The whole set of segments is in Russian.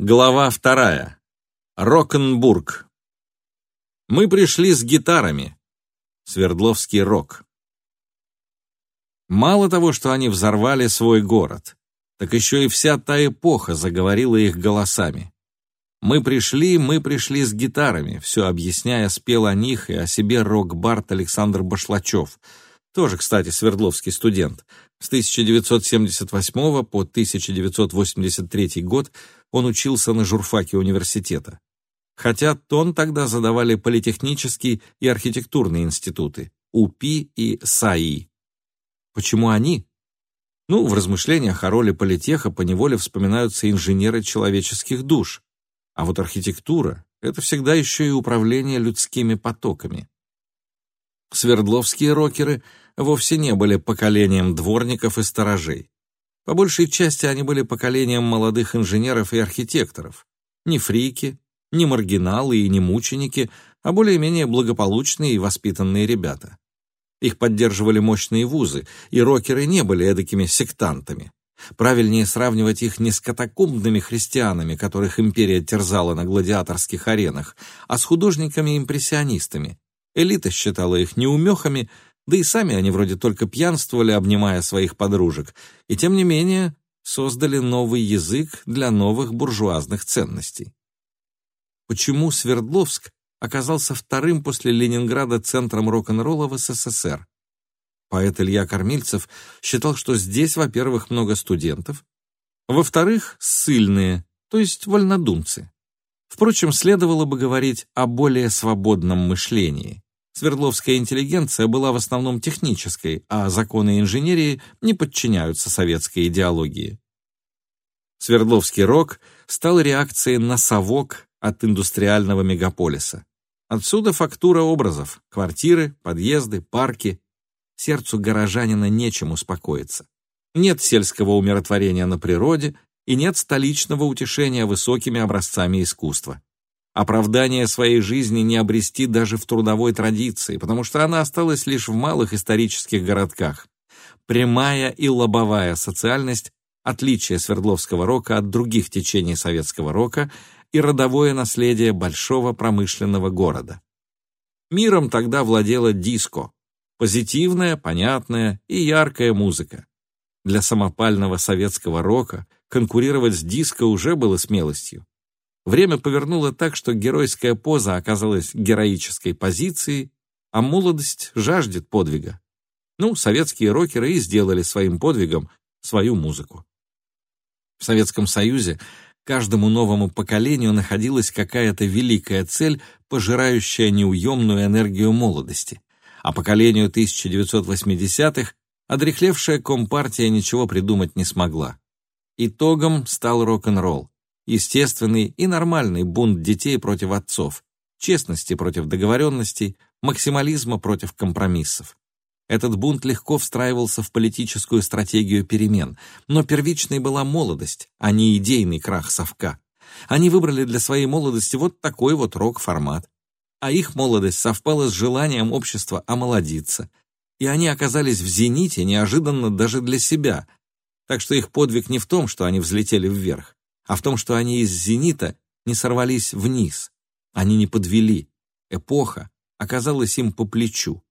Глава вторая. Рокенбург. Мы пришли с гитарами. Свердловский рок. Мало того, что они взорвали свой город, так еще и вся та эпоха заговорила их голосами. Мы пришли, мы пришли с гитарами, все объясняя, спел о них и о себе рок-бард Александр Башлачев, тоже, кстати, свердловский студент. С 1978 по 1983 год он учился на журфаке университета. Хотя тон тогда задавали политехнический и архитектурные институты, УПИ и САИ. Почему они? Ну, в размышлениях о роли политеха поневоле вспоминаются инженеры человеческих душ. А вот архитектура — это всегда еще и управление людскими потоками. Свердловские рокеры вовсе не были поколением дворников и сторожей. По большей части они были поколением молодых инженеров и архитекторов. Не фрики, не маргиналы и не мученики, а более-менее благополучные и воспитанные ребята. Их поддерживали мощные вузы, и рокеры не были эдакими сектантами. Правильнее сравнивать их не с катакомбными христианами, которых империя терзала на гладиаторских аренах, а с художниками-импрессионистами. Элита считала их неумехами, да и сами они вроде только пьянствовали, обнимая своих подружек, и тем не менее создали новый язык для новых буржуазных ценностей. Почему Свердловск оказался вторым после Ленинграда центром рок-н-ролла в СССР? Поэт Илья Кормильцев считал, что здесь, во-первых, много студентов, во-вторых, ссыльные, то есть вольнодумцы. Впрочем, следовало бы говорить о более свободном мышлении. Свердловская интеллигенция была в основном технической, а законы инженерии не подчиняются советской идеологии. Свердловский рок стал реакцией на совок от индустриального мегаполиса. Отсюда фактура образов, квартиры, подъезды, парки. Сердцу горожанина нечем успокоиться. Нет сельского умиротворения на природе и нет столичного утешения высокими образцами искусства. Оправдание своей жизни не обрести даже в трудовой традиции, потому что она осталась лишь в малых исторических городках. Прямая и лобовая социальность – отличие Свердловского рока от других течений советского рока и родовое наследие большого промышленного города. Миром тогда владела диско – позитивная, понятная и яркая музыка. Для самопального советского рока конкурировать с диско уже было смелостью. Время повернуло так, что геройская поза оказалась героической позицией, а молодость жаждет подвига. Ну, советские рокеры и сделали своим подвигом свою музыку. В Советском Союзе каждому новому поколению находилась какая-то великая цель, пожирающая неуемную энергию молодости, а поколению 1980-х одрехлевшая компартия ничего придумать не смогла. Итогом стал рок-н-ролл естественный и нормальный бунт детей против отцов, честности против договоренностей, максимализма против компромиссов. Этот бунт легко встраивался в политическую стратегию перемен, но первичной была молодость, а не идейный крах совка. Они выбрали для своей молодости вот такой вот рок-формат. А их молодость совпала с желанием общества омолодиться. И они оказались в зените неожиданно даже для себя. Так что их подвиг не в том, что они взлетели вверх а в том, что они из зенита не сорвались вниз, они не подвели. Эпоха оказалась им по плечу.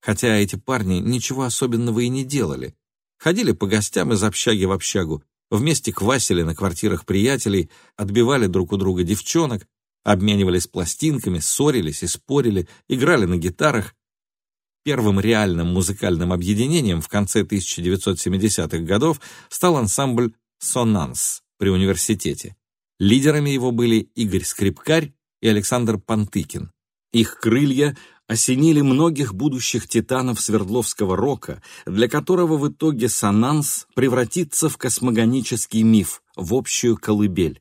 Хотя эти парни ничего особенного и не делали. Ходили по гостям из общаги в общагу, вместе квасили на квартирах приятелей, отбивали друг у друга девчонок, обменивались пластинками, ссорились и спорили, играли на гитарах. Первым реальным музыкальным объединением в конце 1970-х годов стал ансамбль «Сонанс», при университете. Лидерами его были Игорь Скрипкарь и Александр Пантыкин. Их крылья осенили многих будущих титанов Свердловского рока, для которого в итоге сонанс превратится в космогонический миф, в общую колыбель.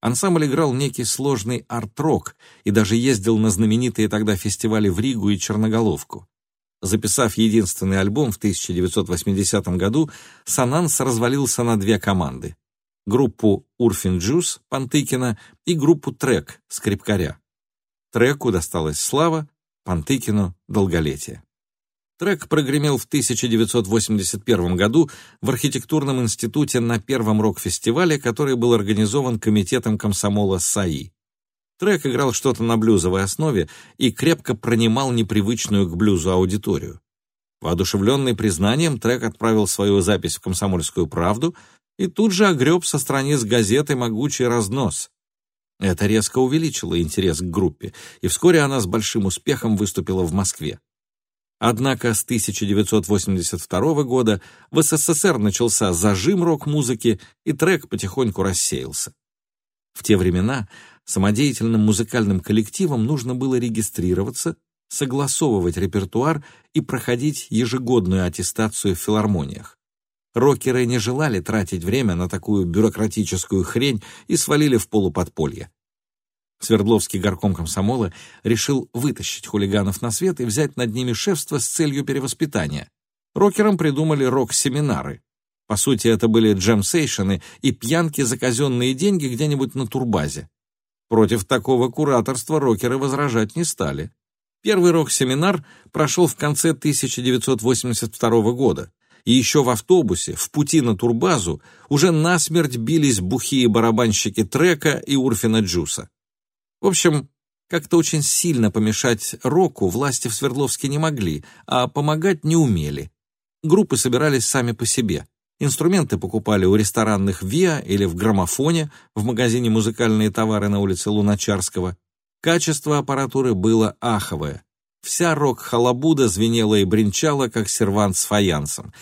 Ансамбль играл некий сложный арт-рок и даже ездил на знаменитые тогда фестивали в Ригу и Черноголовку. Записав единственный альбом в 1980 году, Сананс развалился на две команды группу Урфин Джус Пантыкина и группу Трек Скрипкаря. Треку досталась слава, Пантыкину — долголетие. Трек прогремел в 1981 году в архитектурном институте на первом рок-фестивале, который был организован комитетом комсомола САИ. Трек играл что-то на блюзовой основе и крепко пронимал непривычную к блюзу аудиторию. Воодушевленный признанием, трек отправил свою запись в «Комсомольскую правду» и тут же огреб со страниц газеты «Могучий разнос». Это резко увеличило интерес к группе, и вскоре она с большим успехом выступила в Москве. Однако с 1982 года в СССР начался зажим рок-музыки, и трек потихоньку рассеялся. В те времена самодеятельным музыкальным коллективам нужно было регистрироваться, согласовывать репертуар и проходить ежегодную аттестацию в филармониях. Рокеры не желали тратить время на такую бюрократическую хрень и свалили в полуподполье. Свердловский горком комсомола решил вытащить хулиганов на свет и взять над ними шефство с целью перевоспитания. Рокерам придумали рок-семинары. По сути, это были джемсейшены и пьянки за казенные деньги где-нибудь на турбазе. Против такого кураторства рокеры возражать не стали. Первый рок-семинар прошел в конце 1982 года, и еще в автобусе, в пути на турбазу, уже насмерть бились бухие барабанщики Трека и Урфина Джуса. В общем, как-то очень сильно помешать року власти в Свердловске не могли, а помогать не умели. Группы собирались сами по себе. Инструменты покупали у ресторанных ВИА или в граммофоне в магазине «Музыкальные товары» на улице Луначарского. Качество аппаратуры было аховое. Вся рок-халабуда звенела и бренчала, как сервант с фаянсом.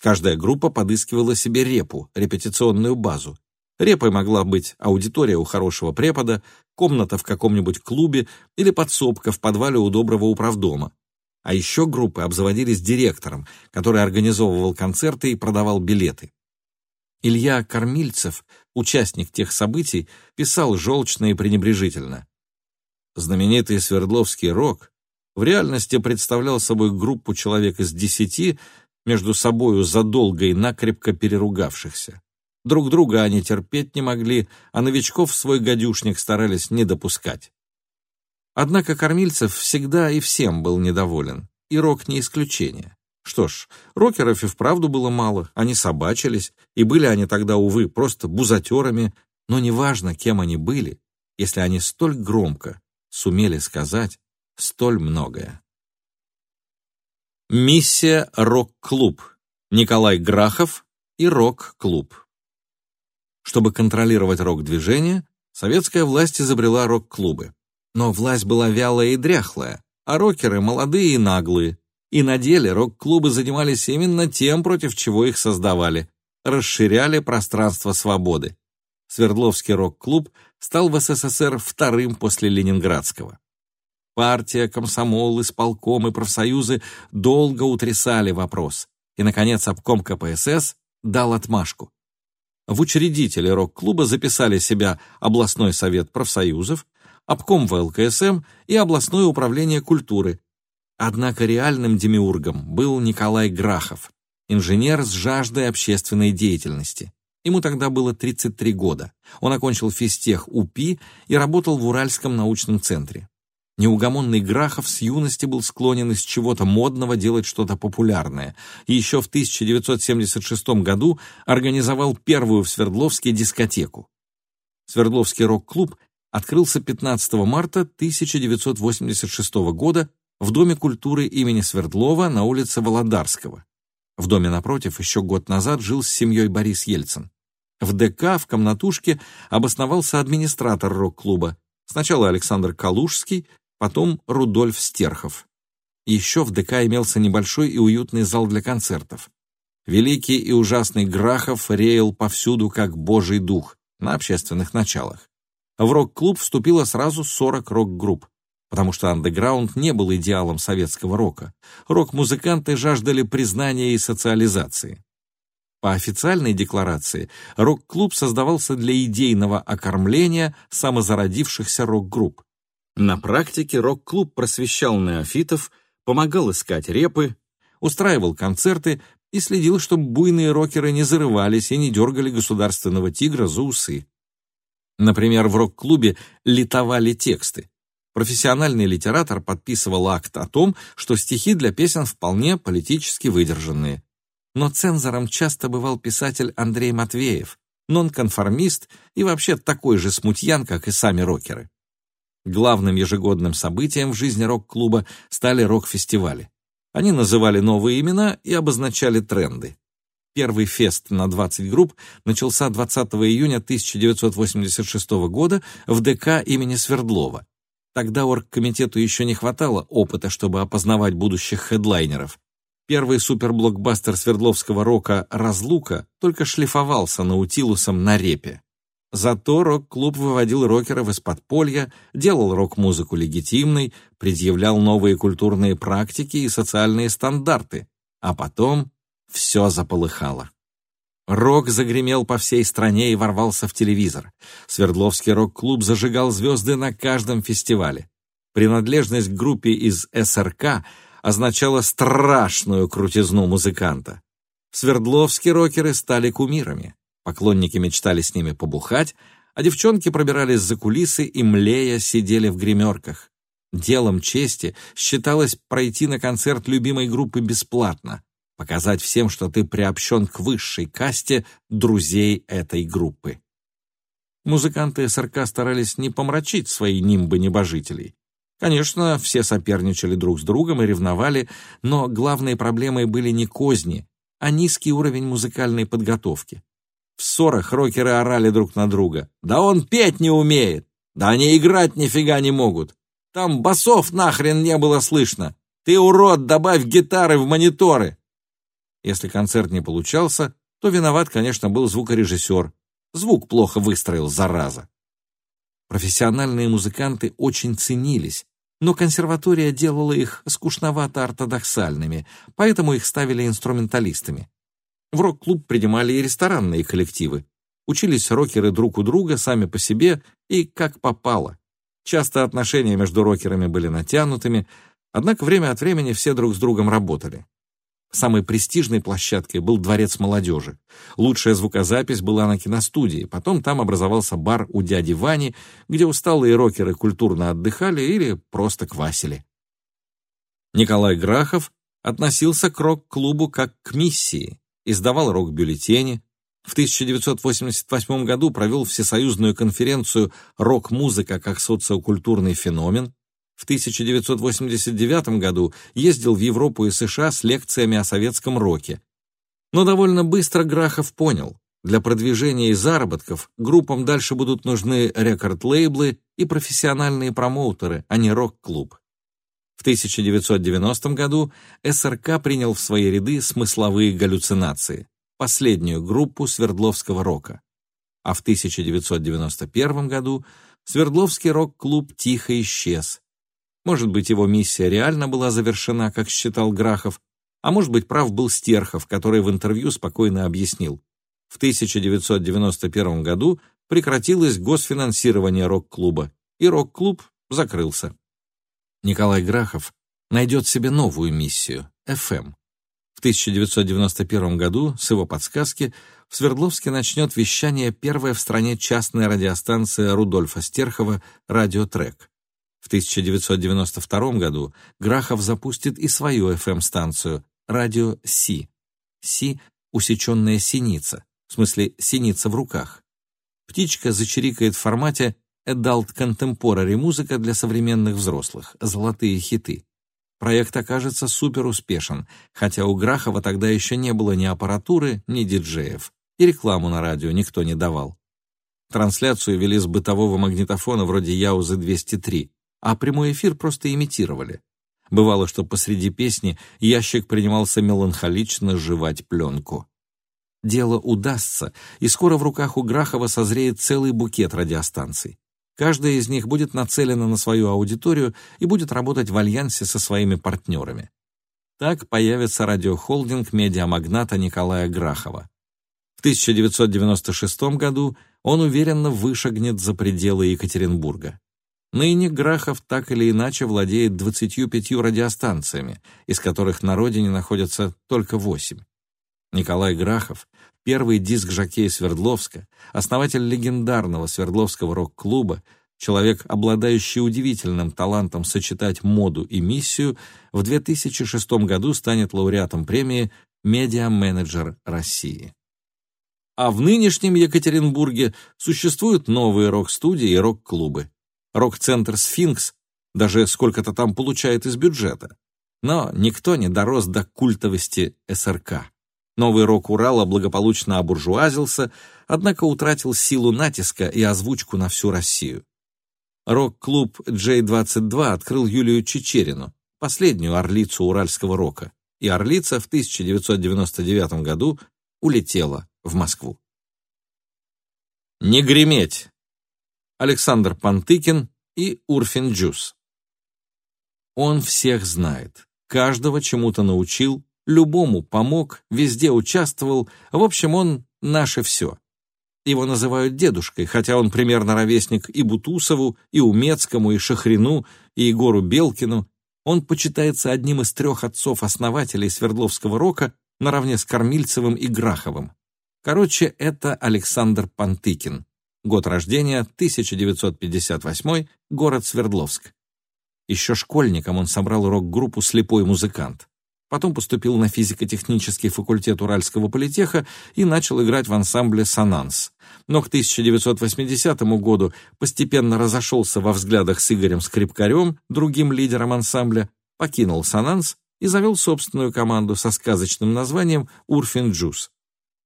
Каждая группа подыскивала себе репу, репетиционную базу. Репой могла быть аудитория у хорошего препода, комната в каком-нибудь клубе или подсобка в подвале у доброго управдома. А еще группы обзаводились директором, который организовывал концерты и продавал билеты. Илья Кормильцев, участник тех событий, писал желчно и пренебрежительно. Знаменитый Свердловский рок в реальности представлял собой группу человек из десяти, между собою задолго и накрепко переругавшихся. Друг друга они терпеть не могли, а новичков в свой гадюшник старались не допускать. Однако Кормильцев всегда и всем был недоволен, и рок не исключение. Что ж, рокеров и вправду было мало, они собачились, и были они тогда, увы, просто бузатерами, но неважно, кем они были, если они столь громко сумели сказать столь многое. Миссия «Рок-клуб». Николай Грахов и «Рок-клуб». Чтобы контролировать рок-движение, советская власть изобрела рок-клубы. Но власть была вялая и дряхлая, а рокеры молодые и наглые. И на деле рок-клубы занимались именно тем, против чего их создавали. Расширяли пространство свободы. Свердловский рок-клуб стал в СССР вторым после Ленинградского. Партия, комсомол, исполком и профсоюзы долго утрясали вопрос. И, наконец, обком КПСС дал отмашку. В учредители рок-клуба записали себя областной совет профсоюзов, обком ВЛКСМ и областное управление культуры. Однако реальным демиургом был Николай Грахов, инженер с жаждой общественной деятельности. Ему тогда было 33 года. Он окончил физтех УПИ и работал в Уральском научном центре. Неугомонный Грахов с юности был склонен из чего-то модного делать что-то популярное, и еще в 1976 году организовал первую в Свердловске дискотеку. Свердловский рок-клуб открылся 15 марта 1986 года в Доме культуры имени Свердлова на улице Володарского. В доме напротив еще год назад жил с семьей Борис Ельцин. В ДК в комнатушке обосновался администратор рок-клуба, сначала Александр Калужский, потом Рудольф Стерхов. Еще в ДК имелся небольшой и уютный зал для концертов. Великий и ужасный Грахов реял повсюду как божий дух на общественных началах. В рок-клуб вступило сразу 40 рок-групп, потому что андеграунд не был идеалом советского рока. Рок-музыканты жаждали признания и социализации. По официальной декларации, рок-клуб создавался для идейного окормления самозародившихся рок-групп. На практике рок-клуб просвещал неофитов, помогал искать репы, устраивал концерты и следил, чтобы буйные рокеры не зарывались и не дергали государственного тигра за усы. Например, в рок-клубе литовали тексты. Профессиональный литератор подписывал акт о том, что стихи для песен вполне политически выдержанные. Но цензором часто бывал писатель Андрей Матвеев, нонконформист и вообще такой же смутьян, как и сами рокеры. Главным ежегодным событием в жизни рок-клуба стали рок-фестивали. Они называли новые имена и обозначали тренды. Первый фест на 20 групп начался 20 июня 1986 года в ДК имени Свердлова. Тогда оргкомитету еще не хватало опыта, чтобы опознавать будущих хедлайнеров. Первый суперблокбастер Свердловского рока «Разлука» только шлифовался наутилусом на репе. Зато рок-клуб выводил рокеров из подполья, делал рок-музыку легитимной, предъявлял новые культурные практики и социальные стандарты, а потом все заполыхало. Рок загремел по всей стране и ворвался в телевизор. Свердловский рок-клуб зажигал звезды на каждом фестивале. Принадлежность к группе из СРК означала страшную крутизну музыканта. Свердловские рокеры стали кумирами. Поклонники мечтали с ними побухать, а девчонки пробирались за кулисы и, млея, сидели в гримерках. Делом чести считалось пройти на концерт любимой группы бесплатно, показать всем, что ты приобщен к высшей касте друзей этой группы. Музыканты СРК старались не помрачить свои нимбы небожителей. Конечно, все соперничали друг с другом и ревновали, но главной проблемой были не козни, а низкий уровень музыкальной подготовки. В ссорах рокеры орали друг на друга. «Да он петь не умеет! Да они играть нифига не могут! Там басов нахрен не было слышно! Ты, урод, добавь гитары в мониторы!» Если концерт не получался, то виноват, конечно, был звукорежиссер. Звук плохо выстроил, зараза. Профессиональные музыканты очень ценились, но консерватория делала их скучновато-ортодоксальными, поэтому их ставили инструменталистами. В рок-клуб принимали и ресторанные коллективы. Учились рокеры друг у друга, сами по себе и как попало. Часто отношения между рокерами были натянутыми, однако время от времени все друг с другом работали. Самой престижной площадкой был Дворец молодежи. Лучшая звукозапись была на киностудии, потом там образовался бар у дяди Вани, где усталые рокеры культурно отдыхали или просто квасили. Николай Грахов относился к рок-клубу как к миссии, издавал рок-бюллетени, в 1988 году провел всесоюзную конференцию «Рок-музыка как социокультурный феномен», в 1989 году ездил в Европу и США с лекциями о советском роке. Но довольно быстро Грахов понял, для продвижения и заработков группам дальше будут нужны рекорд-лейблы и профессиональные промоутеры, а не рок-клуб. В 1990 году СРК принял в свои ряды смысловые галлюцинации, последнюю группу Свердловского рока. А в 1991 году Свердловский рок-клуб тихо исчез, может быть, его миссия реально была завершена, как считал Грахов, а может быть, прав был Стерхов, который в интервью спокойно объяснил. В 1991 году прекратилось госфинансирование рок-клуба, и рок-клуб закрылся. Николай Грахов найдет себе новую миссию — FM. В 1991 году, с его подсказки, в Свердловске начнет вещание первая в стране частная радиостанция Рудольфа Стерхова «Радиотрек». В 1992 году Грахов запустит и свою FM-станцию «Радио Си». Си — усеченная синица, в смысле синица в руках. Птичка зачирикает в формате Adult Contemporary музыка для современных взрослых, золотые хиты. Проект окажется суперуспешен, хотя у Грахова тогда еще не было ни аппаратуры, ни диджеев, и рекламу на радио никто не давал. Трансляцию вели с бытового магнитофона вроде Яузы 203, а прямой эфир просто имитировали. Бывало, что посреди песни ящик принимался меланхолично жевать пленку. Дело удастся, и скоро в руках у Грахова созреет целый букет радиостанций. Каждая из них будет нацелена на свою аудиторию и будет работать в альянсе со своими партнерами. Так появится радиохолдинг медиамагната Николая Грахова. В 1996 году он уверенно вышагнет за пределы Екатеринбурга. Ныне Грахов так или иначе владеет 25 радиостанциями, из которых на родине находятся только 8. Николай Грахов, первый диск-жокей Свердловска, основатель легендарного Свердловского рок-клуба, человек, обладающий удивительным талантом сочетать моду и миссию, в 2006 году станет лауреатом премии «Медиа-менеджер России». А в нынешнем Екатеринбурге существуют новые рок-студии и рок-клубы. Рок-центр «Сфинкс» даже сколько-то там получает из бюджета. Но никто не дорос до культовости СРК. Новый рок Урала благополучно обуржуазился, однако утратил силу натиска и озвучку на всю Россию. Рок-клуб J22 открыл Юлию Чечерину, последнюю орлицу уральского рока, и орлица в 1999 году улетела в Москву. Не греметь! Александр Пантыкин и Урфин Джус. Он всех знает, каждого чему-то научил, любому помог, везде участвовал, в общем, он наше все. Его называют дедушкой, хотя он примерно ровесник и Бутусову, и Умецкому, и Шахрину, и Егору Белкину. Он почитается одним из трех отцов-основателей Свердловского рока наравне с Кормильцевым и Граховым. Короче, это Александр Пантыкин. Год рождения 1958, город Свердловск. Еще школьником он собрал рок-группу «Слепой музыкант». Потом поступил на физико-технический факультет Уральского политеха и начал играть в ансамбле «Сананс». Но к 1980 году постепенно разошелся во взглядах с Игорем Скрипкарем, другим лидером ансамбля, покинул «Сананс» и завел собственную команду со сказочным названием «Урфин Джус».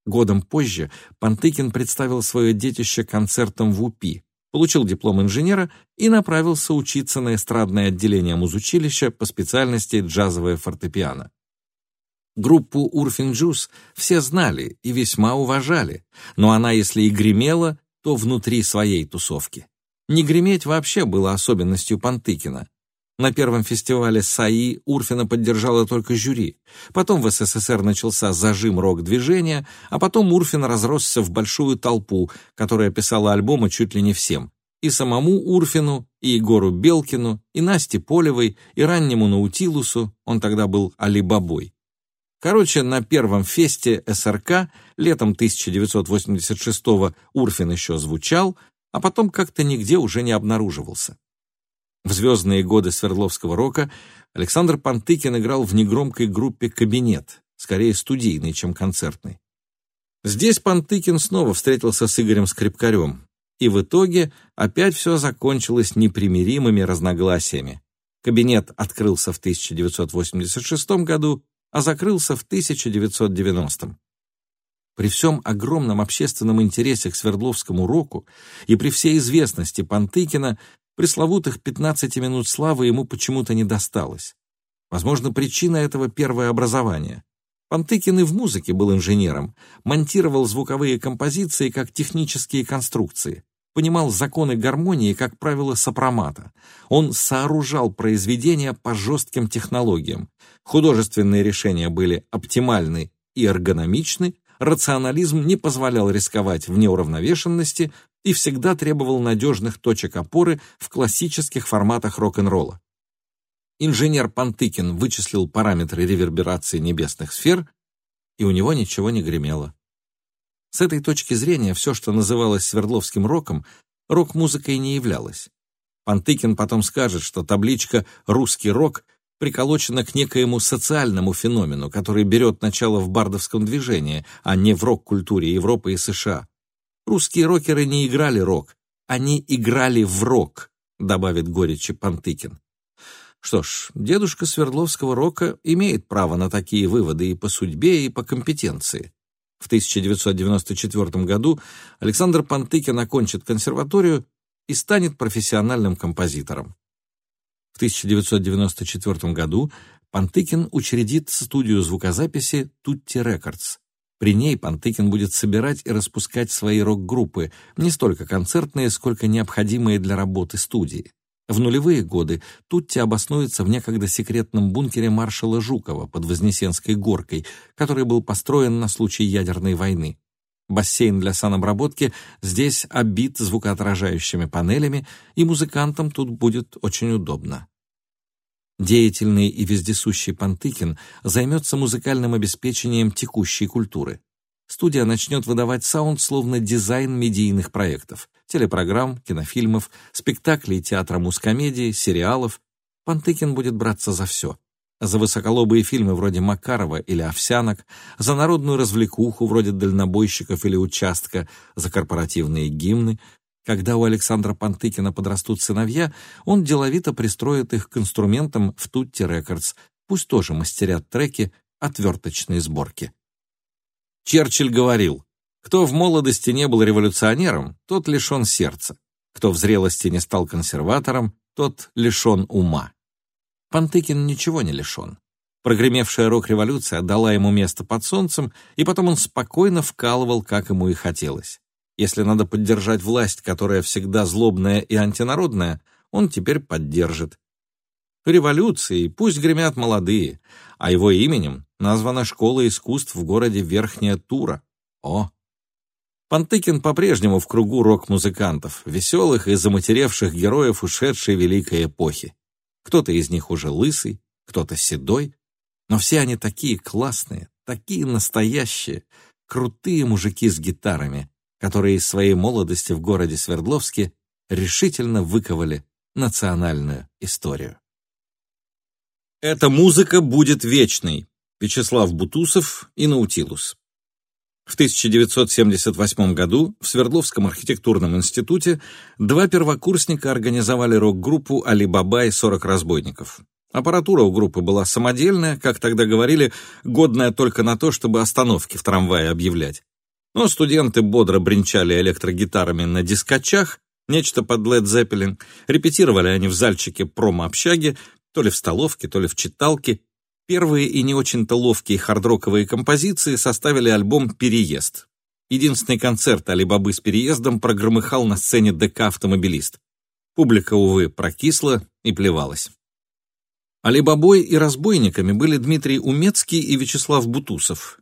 Годом позже Пантыкин представил свое детище концертом в УПИ, получил диплом инженера и направился учиться на эстрадное отделение музучилища по специальности джазовое фортепиано. Группу Урфин Джус все знали и весьма уважали, но она, если и гремела, то внутри своей тусовки. Не греметь вообще было особенностью Пантыкина. На первом фестивале САИ Урфина поддержала только жюри. Потом в СССР начался зажим рок-движения, а потом Урфин разросся в большую толпу, которая писала альбомы чуть ли не всем. И самому Урфину, и Егору Белкину, и Насте Полевой, и раннему Наутилусу, он тогда был Алибабой. Короче, на первом фесте СРК летом 1986-го Урфин еще звучал, а потом как-то нигде уже не обнаруживался. В звездные годы Свердловского рока Александр Пантыкин играл в негромкой группе «Кабинет», скорее студийной, чем концертной. Здесь Пантыкин снова встретился с Игорем Скрипкарем, и в итоге опять все закончилось непримиримыми разногласиями. Кабинет открылся в 1986 году, а закрылся в 1990. При всем огромном общественном интересе к Свердловскому року и при всей известности Пантыкина Пресловутых 15 минут славы ему почему-то не досталось. Возможно, причина этого первое образование. Пантыкин и в музыке был инженером, монтировал звуковые композиции как технические конструкции, понимал законы гармонии как правило сопромата. Он сооружал произведения по жестким технологиям. Художественные решения были оптимальны и эргономичны, рационализм не позволял рисковать в неуравновешенности, и всегда требовал надежных точек опоры в классических форматах рок-н-ролла. Инженер Пантыкин вычислил параметры реверберации небесных сфер, и у него ничего не гремело. С этой точки зрения все, что называлось Свердловским роком, рок-музыкой не являлось. Пантыкин потом скажет, что табличка «русский рок» приколочена к некоему социальному феномену, который берет начало в бардовском движении, а не в рок-культуре Европы и США. Русские рокеры не играли рок, они играли в рок, добавит горечи Пантыкин. Что ж, дедушка Свердловского рока имеет право на такие выводы и по судьбе, и по компетенции. В 1994 году Александр Пантыкин окончит консерваторию и станет профессиональным композитором. В 1994 году Пантыкин учредит студию звукозаписи «Тутти Рекордс», при ней Пантыкин будет собирать и распускать свои рок-группы, не столько концертные, сколько необходимые для работы студии. В нулевые годы Тутти обоснуется в некогда секретном бункере маршала Жукова под Вознесенской горкой, который был построен на случай ядерной войны. Бассейн для санобработки здесь обит звукоотражающими панелями, и музыкантам тут будет очень удобно. Деятельный и вездесущий Пантыкин займется музыкальным обеспечением текущей культуры. студия начнет выдавать саунд словно дизайн медийных проектов, телепрограмм, кинофильмов, спектаклей театра мускомедии, сериалов. Пантыкин будет браться за все. За высоколобые фильмы вроде «Макарова» или «Овсянок», за народную развлекуху вроде «Дальнобойщиков» или «Участка», за корпоративные гимны. Когда у Александра Пантыкина подрастут сыновья, он деловито пристроит их к инструментам в Тутти Рекордс, пусть тоже мастерят треки отверточной сборки. Черчилль говорил, кто в молодости не был революционером, тот лишен сердца, кто в зрелости не стал консерватором, тот лишен ума. Пантыкин ничего не лишен. Прогремевшая рок-революция дала ему место под солнцем, и потом он спокойно вкалывал, как ему и хотелось. Если надо поддержать власть, которая всегда злобная и антинародная, он теперь поддержит. Революции пусть гремят молодые, а его именем названа школа искусств в городе Верхняя Тура. О! Пантыкин по-прежнему в кругу рок-музыкантов, веселых и заматеревших героев ушедшей великой эпохи. Кто-то из них уже лысый, кто-то седой, но все они такие классные, такие настоящие, крутые мужики с гитарами, которые из своей молодости в городе Свердловске решительно выковали национальную историю. Эта музыка будет вечной. Вячеслав Бутусов и Наутилус. В 1978 году в Свердловском архитектурном институте два первокурсника организовали рок-группу «Али-Баба и 40 разбойников». Аппаратура у группы была самодельная, как тогда говорили, годная только на то, чтобы остановки в трамвае объявлять. Но студенты бодро бренчали электрогитарами на дискачах, нечто под Led Zeppelin, репетировали они в зальчике промо-общаги, то ли в столовке, то ли в читалке. Первые и не очень-то ловкие хардроковые композиции составили альбом «Переезд». Единственный концерт Алибабы с переездом прогромыхал на сцене ДК «Автомобилист». Публика, увы, прокисла и плевалась. Алибабой и разбойниками были Дмитрий Умецкий и Вячеслав Бутусов.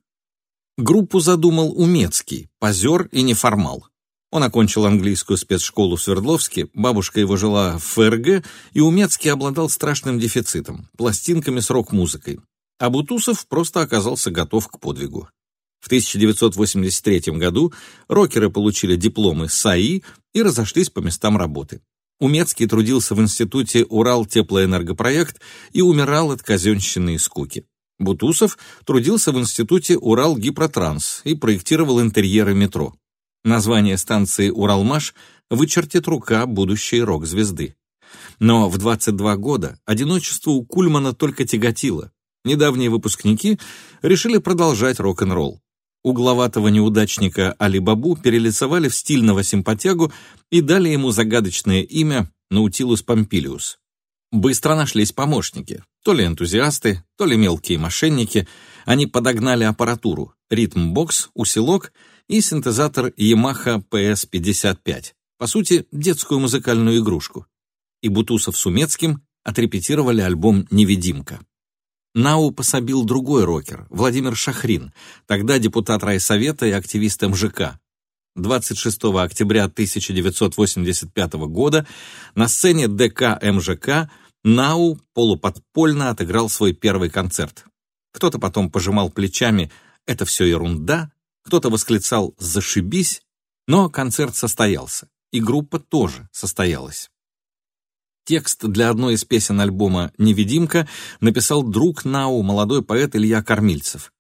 Группу задумал Умецкий, позер и неформал. Он окончил английскую спецшколу в Свердловске, бабушка его жила в ФРГ, и Умецкий обладал страшным дефицитом – пластинками с рок-музыкой. А Бутусов просто оказался готов к подвигу. В 1983 году рокеры получили дипломы САИ и разошлись по местам работы. Умецкий трудился в институте Урал-теплоэнергопроект и умирал от казенщины и скуки. Бутусов трудился в институте Урал-гипротранс и проектировал интерьеры метро. Название станции «Уралмаш» вычертит рука будущей рок-звезды. Но в 22 года одиночество у Кульмана только тяготило. Недавние выпускники решили продолжать рок-н-ролл. Угловатого неудачника Али-Бабу перелицевали в стильного симпатягу и дали ему загадочное имя Наутилус Помпилиус. Быстро нашлись помощники, то ли энтузиасты, то ли мелкие мошенники. Они подогнали аппаратуру, ритм-бокс, усилок и синтезатор Yamaha PS55, по сути, детскую музыкальную игрушку. И Бутусов с Умецким отрепетировали альбом «Невидимка». Нау пособил другой рокер, Владимир Шахрин, тогда депутат райсовета и активист МЖК. 26 октября 1985 года на сцене ДК МЖК Нау полуподпольно отыграл свой первый концерт. Кто-то потом пожимал плечами «это все ерунда», кто-то восклицал «зашибись», но концерт состоялся, и группа тоже состоялась. Текст для одной из песен альбома «Невидимка» написал друг Нау, молодой поэт Илья Кормильцев.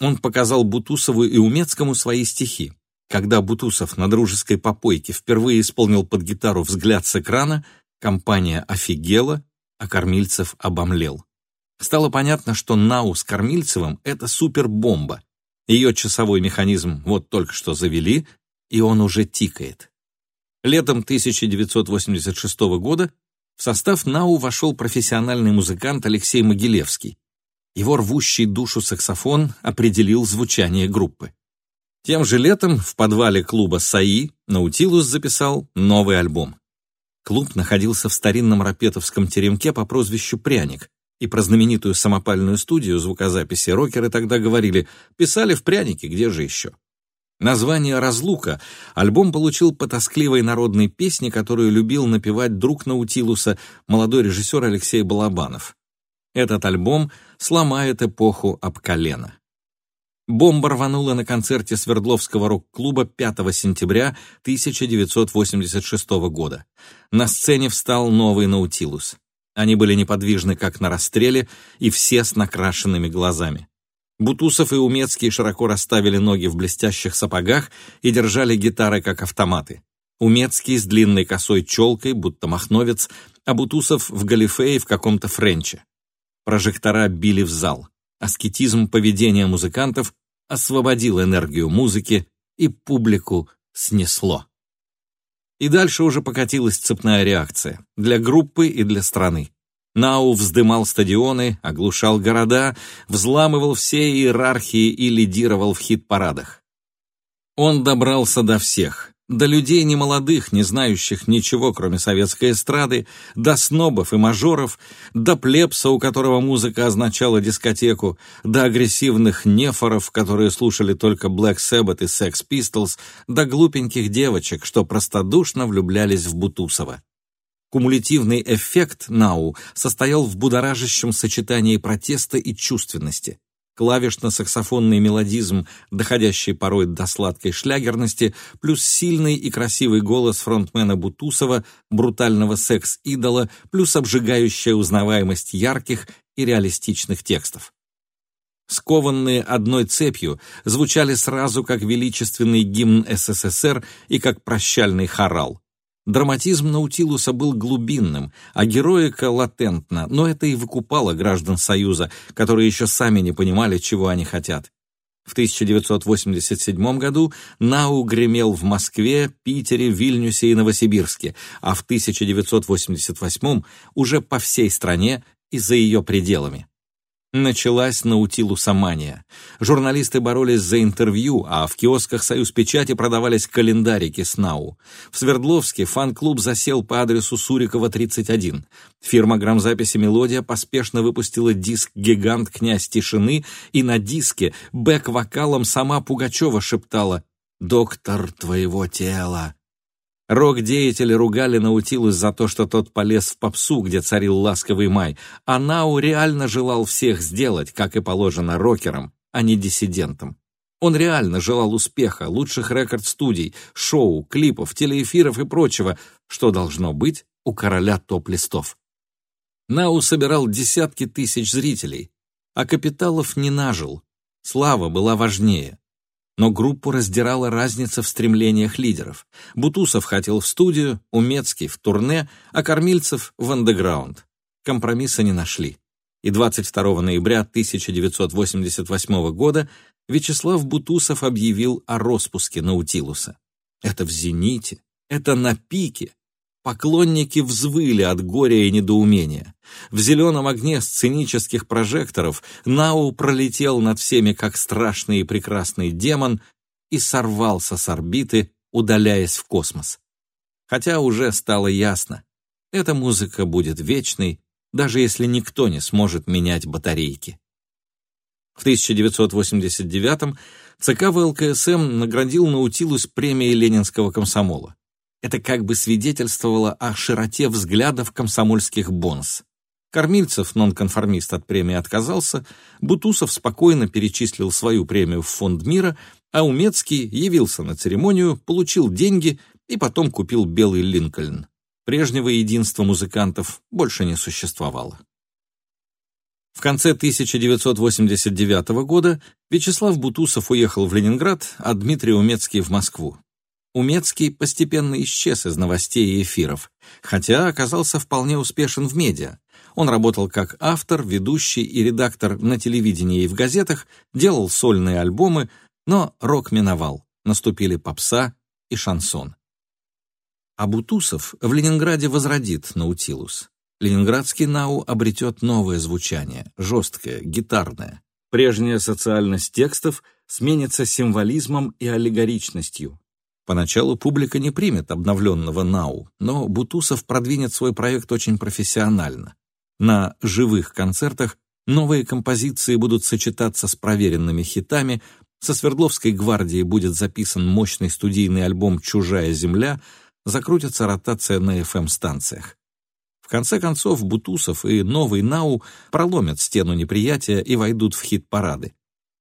Он показал Бутусову и Умецкому свои стихи. Когда Бутусов на дружеской попойке впервые исполнил под гитару «Взгляд с экрана», компания офигела, а Кормильцев обомлел. Стало понятно, что Нау с Кормильцевым — это супербомба, ее часовой механизм вот только что завели, и он уже тикает. Летом 1986 года в состав НАУ вошел профессиональный музыкант Алексей Могилевский. Его рвущий душу саксофон определил звучание группы. Тем же летом в подвале клуба «САИ» Наутилус записал новый альбом. Клуб находился в старинном рапетовском теремке по прозвищу «Пряник», и про знаменитую самопальную студию звукозаписи рокеры тогда говорили «писали в прянике, где же еще?». Название «Разлука» альбом получил по тоскливой народной песне, которую любил напевать друг Наутилуса, молодой режиссер Алексей Балабанов. Этот альбом сломает эпоху об колено. Бомба рванула на концерте Свердловского рок-клуба 5 сентября 1986 года. На сцене встал новый Наутилус. Они были неподвижны, как на расстреле, и все с накрашенными глазами. Бутусов и Умецкий широко расставили ноги в блестящих сапогах и держали гитары, как автоматы. Умецкий с длинной косой челкой, будто махновец, а Бутусов в галифе в каком-то френче. Прожектора били в зал. Аскетизм поведения музыкантов освободил энергию музыки, и публику снесло. И дальше уже покатилась цепная реакция для группы и для страны. Нау вздымал стадионы, оглушал города, взламывал все иерархии и лидировал в хит-парадах. Он добрался до всех, до людей немолодых, не знающих ничего, кроме советской эстрады, до снобов и мажоров, до плебса, у которого музыка означала дискотеку, до агрессивных нефоров, которые слушали только Black Sabbath и Sex Pistols, до глупеньких девочек, что простодушно влюблялись в Бутусова. Кумулятивный эффект Нау состоял в будоражащем сочетании протеста и чувственности клавишно-саксофонный мелодизм, доходящий порой до сладкой шлягерности, плюс сильный и красивый голос фронтмена Бутусова, брутального секс-идола, плюс обжигающая узнаваемость ярких и реалистичных текстов. Скованные одной цепью, звучали сразу как величественный гимн СССР и как прощальный хорал. Драматизм Наутилуса был глубинным, а героика латентна, но это и выкупало граждан Союза, которые еще сами не понимали, чего они хотят. В 1987 году Нау гремел в Москве, Питере, Вильнюсе и Новосибирске, а в 1988 уже по всей стране и за ее пределами. Началась наутилусомания. Журналисты боролись за интервью, а в киосках «Союз Печати» продавались календарики с НАУ. В Свердловске фан-клуб засел по адресу Сурикова, 31. Фирма грамзаписи «Мелодия» поспешно выпустила диск «Гигант князь тишины», и на диске бэк-вокалом сама Пугачева шептала «Доктор твоего тела». Рок-деятели ругали Наутилус за то, что тот полез в попсу, где царил ласковый май, а Нау реально желал всех сделать, как и положено рокерам, а не диссидентам. Он реально желал успеха, лучших рекорд-студий, шоу, клипов, телеэфиров и прочего, что должно быть у короля топ-листов. Нау собирал десятки тысяч зрителей, а капиталов не нажил. Слава была важнее. Но группу раздирала разница в стремлениях лидеров. Бутусов хотел в студию, Умецкий в турне, а Кормильцев в андеграунд. Компромисса не нашли. И 22 ноября 1988 года Вячеслав Бутусов объявил о распуске Наутилуса. Это в «Зените», это на пике, Поклонники взвыли от горя и недоумения. В зеленом огне сценических прожекторов Нау пролетел над всеми, как страшный и прекрасный демон, и сорвался с орбиты, удаляясь в космос. Хотя уже стало ясно, эта музыка будет вечной, даже если никто не сможет менять батарейки. В 1989-м ЦК ВЛКСМ наградил Наутилус премией Ленинского комсомола. Это как бы свидетельствовало о широте взглядов комсомольских бонс. Кормильцев, нонконформист, от премии отказался, Бутусов спокойно перечислил свою премию в фонд мира, а Умецкий явился на церемонию, получил деньги и потом купил белый Линкольн. Прежнего единства музыкантов больше не существовало. В конце 1989 года Вячеслав Бутусов уехал в Ленинград, а Дмитрий Умецкий в Москву. Умецкий постепенно исчез из новостей и эфиров, хотя оказался вполне успешен в медиа. Он работал как автор, ведущий и редактор на телевидении и в газетах, делал сольные альбомы, но рок миновал, наступили попса и шансон. А Бутусов в Ленинграде возродит Наутилус. Ленинградский Нау обретет новое звучание, жесткое, гитарное. Прежняя социальность текстов сменится символизмом и аллегоричностью, Поначалу публика не примет обновленного НАУ, но Бутусов продвинет свой проект очень профессионально. На живых концертах новые композиции будут сочетаться с проверенными хитами, со Свердловской гвардией будет записан мощный студийный альбом «Чужая земля», закрутится ротация на FM-станциях. В конце концов, Бутусов и новый НАУ проломят стену неприятия и войдут в хит-парады.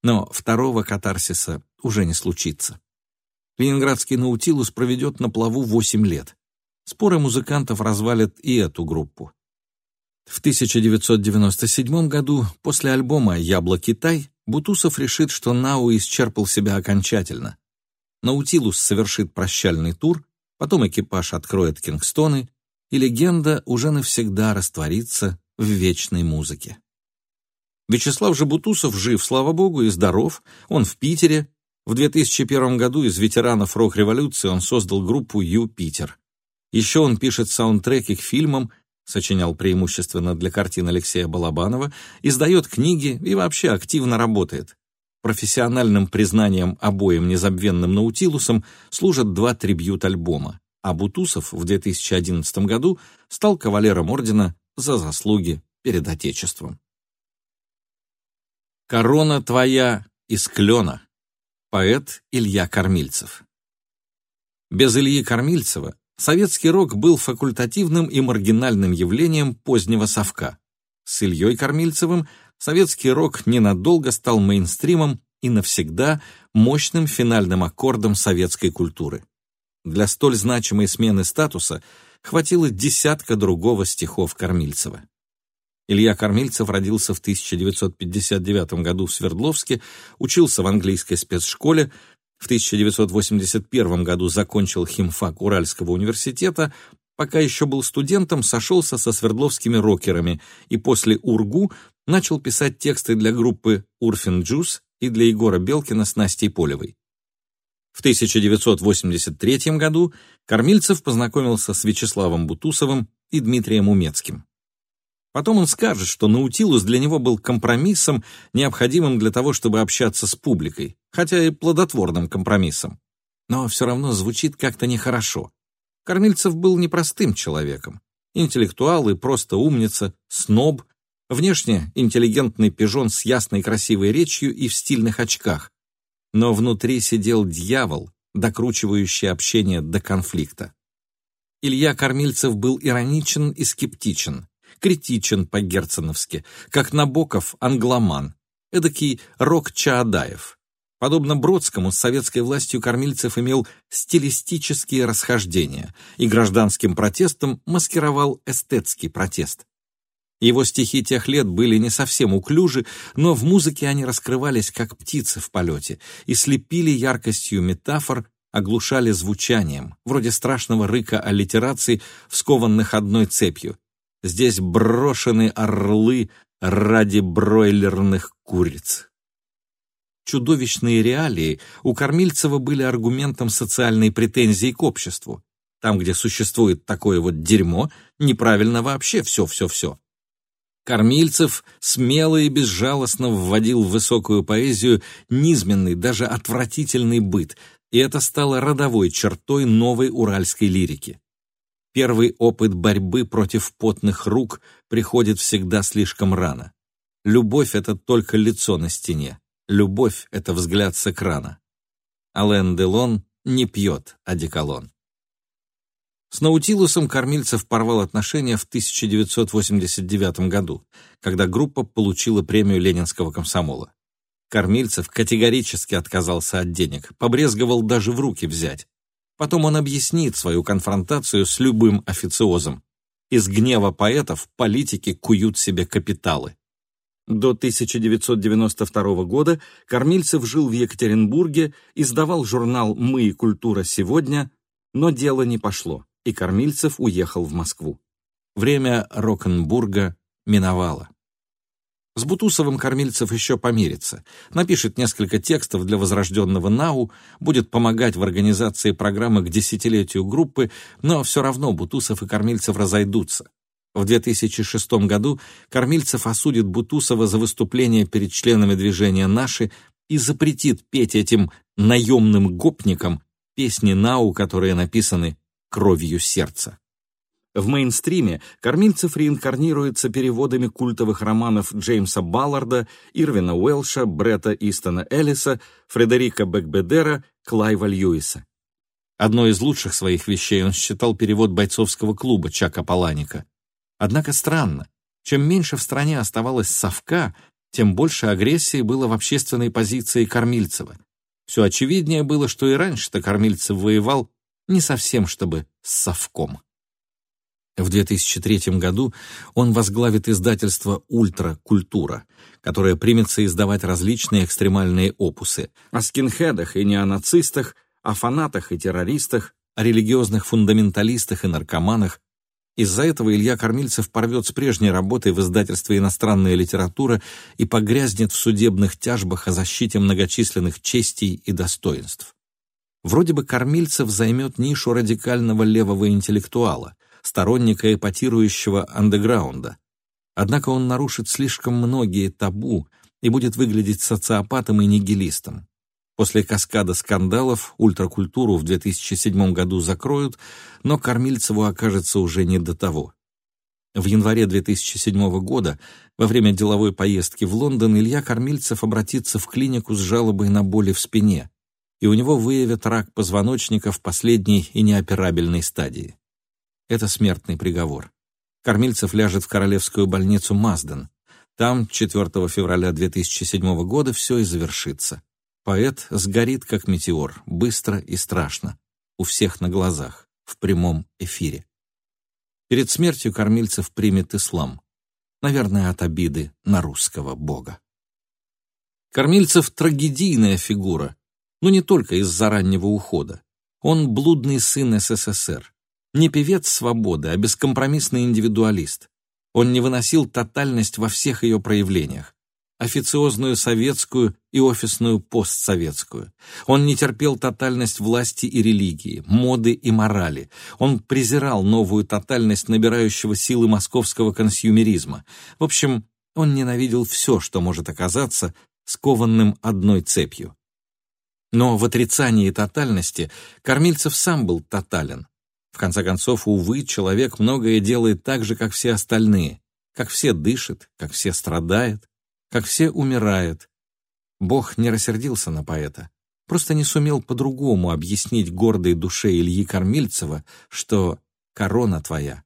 Но второго катарсиса уже не случится. Ленинградский «Наутилус» проведет на плаву 8 лет. Споры музыкантов развалят и эту группу. В 1997 году, после альбома «Ябло Китай», Бутусов решит, что Нау исчерпал себя окончательно. Наутилус совершит прощальный тур, потом экипаж откроет Кингстоны, и легенда уже навсегда растворится в вечной музыке. Вячеслав же Бутусов жив, слава богу, и здоров. Он в Питере. В 2001 году из ветеранов рок-революции он создал группу «Ю-Питер». Еще он пишет саундтреки к фильмам, сочинял преимущественно для картин Алексея Балабанова, издает книги и вообще активно работает. Профессиональным признанием обоим незабвенным Наутилусом служат два трибьют-альбома, а Бутусов в 2011 году стал кавалером ордена за заслуги перед Отечеством. «Корона твоя из клена» Поэт Илья Кормильцев Без Ильи Кормильцева советский рок был факультативным и маргинальным явлением позднего совка. С Ильей Кормильцевым советский рок ненадолго стал мейнстримом и навсегда мощным финальным аккордом советской культуры. Для столь значимой смены статуса хватило десятка другого стихов Кормильцева. Илья Кормильцев родился в 1959 году в Свердловске, учился в английской спецшколе, в 1981 году закончил химфак Уральского университета, пока еще был студентом, сошелся со свердловскими рокерами и после УРГУ начал писать тексты для группы «Урфин Джус» и для Егора Белкина с Настей Полевой. В 1983 году Кормильцев познакомился с Вячеславом Бутусовым и Дмитрием Умецким. Потом он скажет, что Наутилус для него был компромиссом, необходимым для того, чтобы общаться с публикой, хотя и плодотворным компромиссом. Но все равно звучит как-то нехорошо. Кормильцев был непростым человеком. Интеллектуал и просто умница, сноб, внешне интеллигентный пижон с ясной красивой речью и в стильных очках. Но внутри сидел дьявол, докручивающий общение до конфликта. Илья Кормильцев был ироничен и скептичен, критичен по-герценовски, как Набоков англоман, эдакий Рок Чаадаев. Подобно Бродскому, с советской властью Кормильцев имел стилистические расхождения и гражданским протестом маскировал эстетский протест. Его стихи тех лет были не совсем уклюжи, но в музыке они раскрывались как птицы в полете и слепили яркостью метафор, оглушали звучанием, вроде страшного рыка аллитераций, вскованных одной цепью, Здесь брошены орлы ради бройлерных куриц. Чудовищные реалии у Кормильцева были аргументом социальной претензии к обществу. Там, где существует такое вот дерьмо, неправильно вообще все-все-все. Кормильцев смело и безжалостно вводил в высокую поэзию низменный, даже отвратительный быт, и это стало родовой чертой новой уральской лирики. Первый опыт борьбы против потных рук приходит всегда слишком рано. Любовь — это только лицо на стене. Любовь — это взгляд с экрана. Ален Делон не пьет одеколон. С Наутилусом Кормильцев порвал отношения в 1989 году, когда группа получила премию Ленинского комсомола. Кормильцев категорически отказался от денег, побрезговал даже в руки взять. Потом он объяснит свою конфронтацию с любым официозом. Из гнева поэтов политики куют себе капиталы. До 1992 года Кормильцев жил в Екатеринбурге, издавал журнал «Мы и культура сегодня», но дело не пошло, и Кормильцев уехал в Москву. Время Рокенбурга миновало. С Бутусовым Кормильцев еще помирится, напишет несколько текстов для возрожденного НАУ, будет помогать в организации программы к десятилетию группы, но все равно Бутусов и Кормильцев разойдутся. В 2006 году Кормильцев осудит Бутусова за выступление перед членами движения «Наши» и запретит петь этим наемным гопникам песни НАУ, которые написаны кровью сердца. В мейнстриме Кормильцев реинкарнируется переводами культовых романов Джеймса Балларда, Ирвина Уэлша, Бретта Истона Эллиса, Фредерика Бекбедера, Клайва Льюиса. Одной из лучших своих вещей он считал перевод бойцовского клуба Чака Паланика. Однако странно, чем меньше в стране оставалось совка, тем больше агрессии было в общественной позиции Кормильцева. Все очевиднее было, что и раньше-то Кормильцев воевал не совсем чтобы с совком. В 2003 году он возглавит издательство «Ультра Культура», которое примется издавать различные экстремальные опусы о скинхедах и неонацистах, о фанатах и террористах, о религиозных фундаменталистах и наркоманах. Из-за этого Илья Кормильцев порвет с прежней работой в издательстве «Иностранная литература» и погрязнет в судебных тяжбах о защите многочисленных честей и достоинств. Вроде бы Кормильцев займет нишу радикального левого интеллектуала, сторонника эпатирующего андеграунда. Однако он нарушит слишком многие табу и будет выглядеть социопатом и нигилистом. После каскада скандалов ультракультуру в 2007 году закроют, но Кормильцеву окажется уже не до того. В январе 2007 года, во время деловой поездки в Лондон, Илья Кормильцев обратится в клинику с жалобой на боли в спине, и у него выявят рак позвоночника в последней и неоперабельной стадии. Это смертный приговор. Кормильцев ляжет в королевскую больницу Мазден. Там 4 февраля 2007 года все и завершится. Поэт сгорит, как метеор, быстро и страшно, у всех на глазах, в прямом эфире. Перед смертью Кормильцев примет ислам, наверное, от обиды на русского бога. Кормильцев — трагедийная фигура, но не только из-за раннего ухода. Он блудный сын СССР, не певец свободы, а бескомпромиссный индивидуалист. Он не выносил тотальность во всех ее проявлениях. Официозную советскую и офисную постсоветскую. Он не терпел тотальность власти и религии, моды и морали. Он презирал новую тотальность набирающего силы московского консюмеризма. В общем, он ненавидел все, что может оказаться скованным одной цепью. Но в отрицании тотальности Кормильцев сам был тотален. В конце концов, увы, человек многое делает так же, как все остальные, как все дышит, как все страдает, как все умирает. Бог не рассердился на поэта, просто не сумел по-другому объяснить гордой душе Ильи Кормильцева, что корона твоя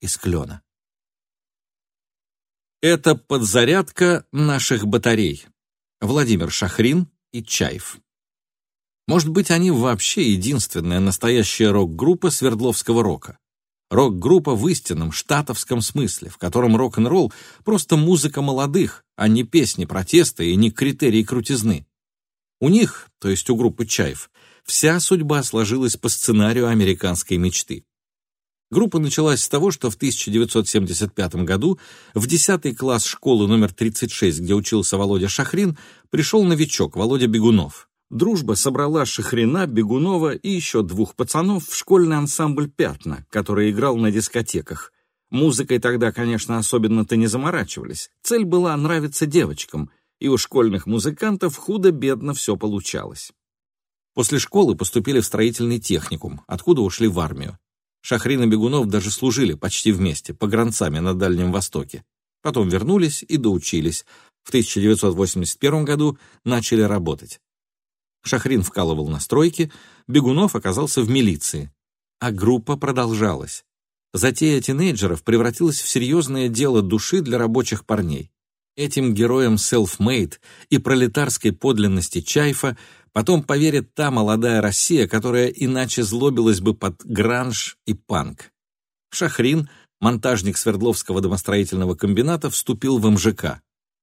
из клена. Это подзарядка наших батарей. Владимир Шахрин и Чаев. Может быть, они вообще единственная настоящая рок-группа Свердловского рока. Рок-группа в истинном штатовском смысле, в котором рок-н-ролл — просто музыка молодых, а не песни протеста и не критерии крутизны. У них, то есть у группы Чаев, вся судьба сложилась по сценарию американской мечты. Группа началась с того, что в 1975 году в 10 класс школы номер 36, где учился Володя Шахрин, пришел новичок Володя Бегунов. Дружба собрала Шахрина, Бегунова и еще двух пацанов в школьный ансамбль «Пятна», который играл на дискотеках. Музыкой тогда, конечно, особенно-то не заморачивались. Цель была нравиться девочкам, и у школьных музыкантов худо-бедно все получалось. После школы поступили в строительный техникум, откуда ушли в армию. Шахрин и Бегунов даже служили почти вместе, погранцами на Дальнем Востоке. Потом вернулись и доучились. В 1981 году начали работать. Шахрин вкалывал на стройке, Бегунов оказался в милиции. А группа продолжалась. Затея тинейджеров превратилась в серьезное дело души для рабочих парней. Этим героям self-made и пролетарской подлинности Чайфа потом поверит та молодая Россия, которая иначе злобилась бы под гранж и панк. Шахрин, монтажник Свердловского домостроительного комбината, вступил в МЖК.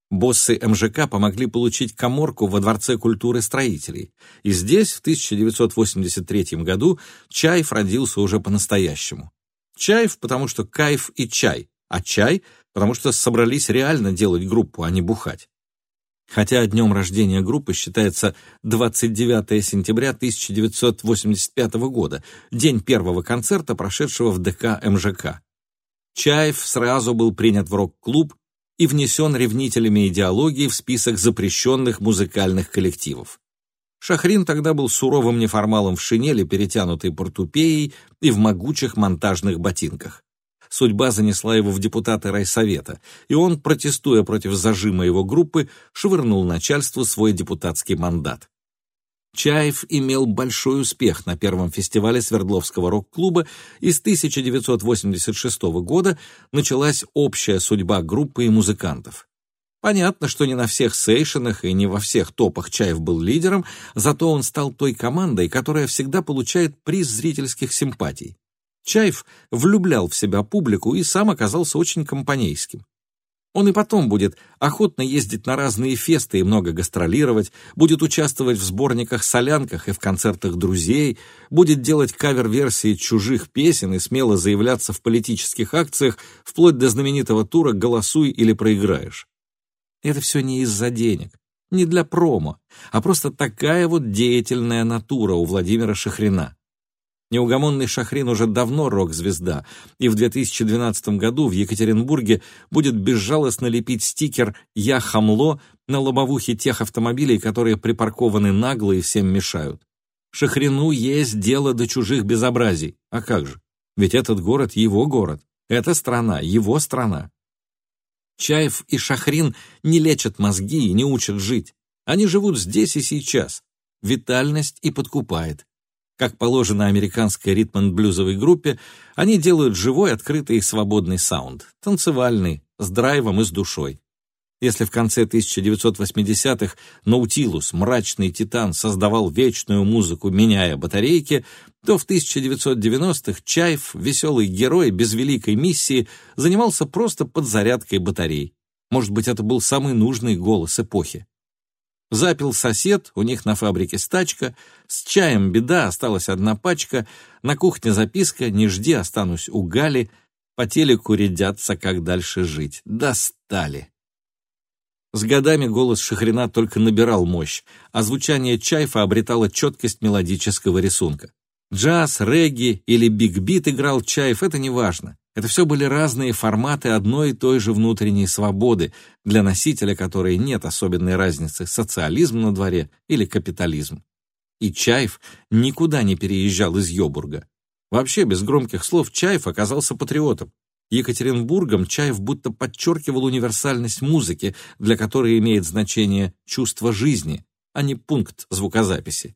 Боссы МЖК помогли получить коморку во Дворце культуры строителей. И здесь, в 1983 году, Чаев родился уже по-настоящему. Чаев, потому что кайф и чай, а чай, потому что собрались реально делать группу, а не бухать. Хотя днем рождения группы считается 29 сентября 1985 года, день первого концерта, прошедшего в ДК МЖК. Чаев сразу был принят в рок-клуб и внесен ревнителями идеологии в список запрещенных музыкальных коллективов. Шахрин тогда был суровым неформалом в шинели, перетянутой портупеей и в могучих монтажных ботинках. Судьба занесла его в депутаты райсовета, и он, протестуя против зажима его группы, швырнул начальству свой депутатский мандат. Чаев имел большой успех на первом фестивале Свердловского рок-клуба, и с 1986 года началась общая судьба группы и музыкантов. Понятно, что не на всех сейшенах и не во всех топах Чаев был лидером, зато он стал той командой, которая всегда получает приз зрительских симпатий. Чаев влюблял в себя публику и сам оказался очень компанейским. Он и потом будет охотно ездить на разные фесты и много гастролировать, будет участвовать в сборниках-солянках и в концертах друзей, будет делать кавер-версии чужих песен и смело заявляться в политических акциях вплоть до знаменитого тура «Голосуй или проиграешь». Это все не из-за денег, не для промо, а просто такая вот деятельная натура у Владимира Шахрина. Неугомонный Шахрин уже давно рок-звезда, и в 2012 году в Екатеринбурге будет безжалостно лепить стикер «Я хамло» на лобовухе тех автомобилей, которые припаркованы нагло и всем мешают. Шахрину есть дело до чужих безобразий. А как же? Ведь этот город — его город. Это страна, его страна. Чаев и Шахрин не лечат мозги и не учат жить. Они живут здесь и сейчас. Витальность и подкупает. Как положено американской ритм-блюзовой группе, они делают живой, открытый и свободный саунд, танцевальный, с драйвом и с душой. Если в конце 1980-х Наутилус, мрачный титан, создавал вечную музыку, меняя батарейки, то в 1990-х Чайф, веселый герой без великой миссии, занимался просто подзарядкой батарей. Может быть, это был самый нужный голос эпохи. Запил сосед, у них на фабрике стачка, с чаем беда, осталась одна пачка, на кухне записка, не жди, останусь у Гали, по телеку рядятся, как дальше жить. Достали. С годами голос Шахрина только набирал мощь, а звучание Чайфа обретало четкость мелодического рисунка. Джаз, регги или биг-бит играл Чайф, это не важно. Это все были разные форматы одной и той же внутренней свободы, для носителя которой нет особенной разницы, социализм на дворе или капитализм. И Чаев никуда не переезжал из Йобурга. Вообще, без громких слов, Чаев оказался патриотом. Екатеринбургом Чаев будто подчеркивал универсальность музыки, для которой имеет значение чувство жизни, а не пункт звукозаписи.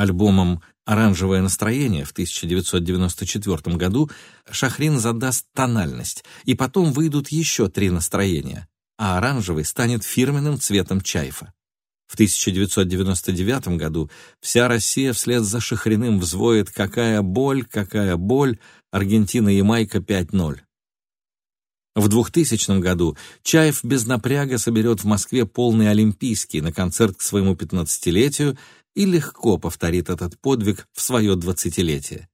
Альбомом «Оранжевое настроение» в 1994 году Шахрин задаст тональность, и потом выйдут еще три настроения, а оранжевый станет фирменным цветом Чайфа. В 1999 году вся Россия вслед за Шахриным взвоет «Какая боль, какая боль, Аргентина-Ямайка 5-0». В 2000 году Чаев без напряга соберет в Москве полный Олимпийский на концерт к своему 15-летию и легко повторит этот подвиг в свое двадцатилетие.